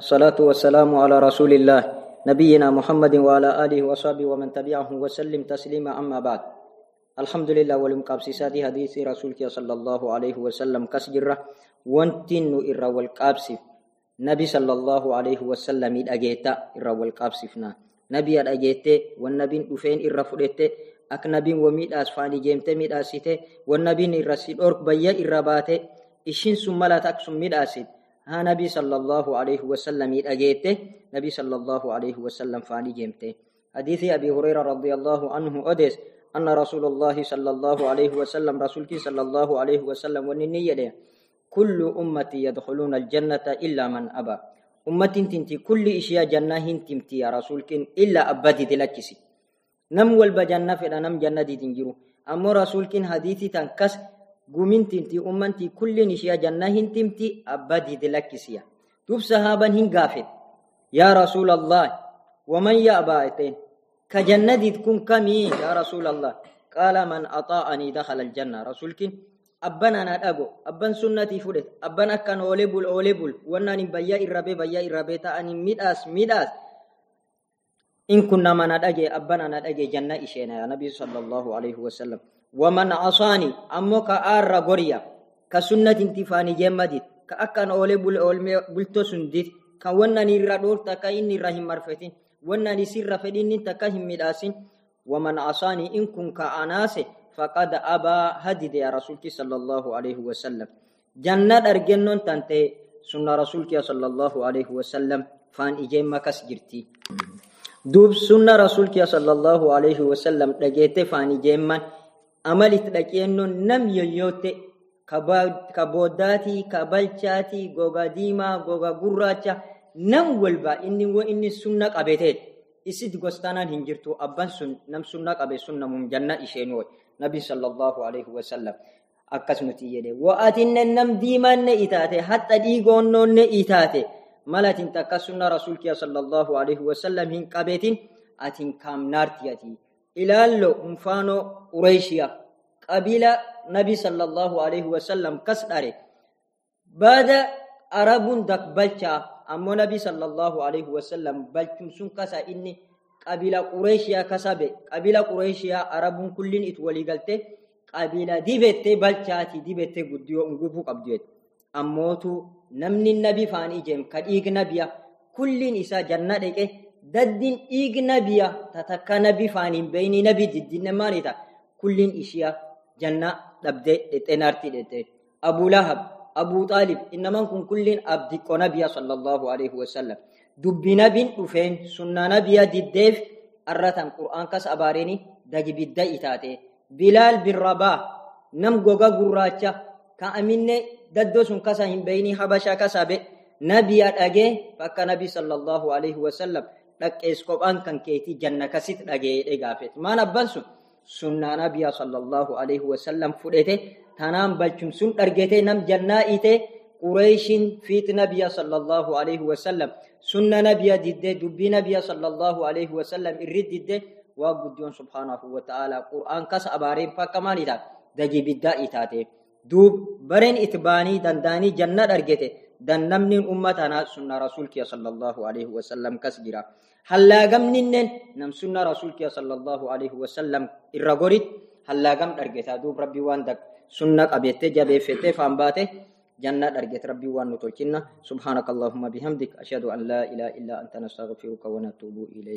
الصلاة والسلام على رسول الله نبينا محمد وعلى آله وصحبه ومن تبعه وسلم تسليما أما بعد. الحمد لله والمقابسات حديث رسولك صلى الله عليه وسلم كسجرة وانتن إرى والقابسف نبي صلى الله عليه وسلم إدأجيتا إرى والقابسفنا نبي أدأجيتا والنبي أفين إرى فريتا أك نبي وميد أسفاني جيمتا ميد أسيتا. والنبي إرى سيد أرك بيا إرى باتي إشين سمالا تكسم ميد أسيت ها نبي صلى الله عليه وسلم إدأجيتا نبي صلى الله عليه وسلم فاني جيمتا حديث أبي هريرة رضي الله عنه أدس أن رسول الله صلى الله عليه وسلم رسولك صلى الله عليه وسلم وننية كل أمتي يدخلون الجنة إلا من أبى. أمتي تنتي كل إشياء جنة تمتي يا رسولك إلا أبدي دلكسي نم والبجنة فإذا نم جنة دي تنجرو. أما رسولك حديثي تنكس قومين تنتي أمتي كل إشياء جنة تمتي أبدي دلكسي دوب صحابا هن قافت يا رسول الله ومن يأبى كجنة تكون كمي يا رسول الله. قال من أطاعني دخل الجنة. رسولك أبنا ندأجو أبن سنتي فرد أبنا كان أوليبول أوليبول. وأنا نبيا إربي بيا إربي تأني ميداس ميداس. إن كنا ما ندأجي أبنا ندأجي جنة إشينا. يا نبي صلى الله عليه وسلم. ومن عصاني أمو كأر غوريا كسنة انتفاني جمدت كأكن أوليبول أوليبول تسندت كوانا نيرادور تكاين نيرهم مرفتين وأنا نسير فدين تكهم مداسين ومن عصاني إن كن كأناسي فقد أبى هدد يا رسولك صلى الله عليه وسلم. جنة أرجنون تنتي سنة رسولك صلى الله عليه وسلم فان إجيما كسجرتي دوب سنة رسولك صلى الله عليه وسلم دقيت فان إجيما أملت دقينو نم يويوتي كبوداتي كبلشاتي غوغا ديما غوغا قراتي nam walba inni wo inni sunna qabeteet isit gostaanaan hin jirtu abban sun nam sunna qabe sun namum janna isheen woy nabi sallallahu alaihi wasallam akkas nuti jedhe wo atinne nam diimaanne itaate hatta dhiigoonnoonne itaate malatin takka sunna rasulkiya sallallahu alaihi wasallam hin qabeetin atin kaamnaartiyati ilaallo mfaano qureyshiya qabila nabi sallallahu alaihi wasallam kas dhare baada arabun dakbalchaa ammoo nabi sallallahu alaihi wasallam balchum sun kasa inni qabila qureeshiyaa kasabe qabila qureeshiyaa arabuun kulliin it walii galte qabila dibette balchaati dibette guddiyoo ngubuu qabdu jedhe ammootu namni nabi faan ijeem ka dhiig nabiya kulliin isaa janna dheqe daddin dhiig nabiya tatakka nabi faan hin beeyni nabi diddinne maalita kulliin ishiya janna dhabde dhexxenaarti dhexxe abuu lahab أبو طالب إنما كن كل أبدك نبي صلى الله عليه وسلم دب نبي أفين سنة نبي ديف الرتم قرآن كس أباريني دجي بدا إتاتي بلال بن رباه نم غوغا غراچا كأمين ددو سن كسا هم بيني حبشا كسابه نبي أدأجي فكا نبي صلى الله عليه وسلم لك إسكوبان كان كيتي جنة كسيت أدأجي إيغافت ما نبنسو سنة نبي صلى الله عليه وسلم فريته tanaan balchumsun dhargete nam jannaa ite qureeshin fiit nabiya sallallahu alaihi wasallam sunna nabiya didde dubbii nabiya sallallahu alaihi wasallam irrit didde waa guddiyoon subhaanahu wa ta'ala qur'aan kas abaareen fakka maalidha dagi biddaa itaate duub bareen itbaanii dandaanii janna dhargete dan namnin ummatana sunna rasuulkiya sallallahu alaihi wasallam kas jira hallaagamninnen nam sunna rasuulkiya sallallahu alaihi wasallam irra gorit hallaagam dhargeta duub rabbi waan dag سنة قبيته جبيفته فانباته جنة درجة ربي وان نتوكلنا سبحانك اللهم بحمدك أشهد أن لا إله إلا أنت نستغفرك ونتوب إليك